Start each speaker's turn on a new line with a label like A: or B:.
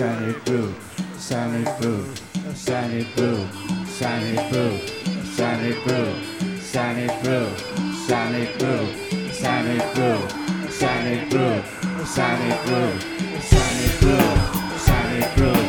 A: Sunny Blue, Sunny Blue, Sunny Blue, Sunny Blue, Sunny Blue, Sunny Blue, Sunny Blue, Sunny Blue, Sunny Blue, Sunny Blue, Sunny Blue, Sunny Blue,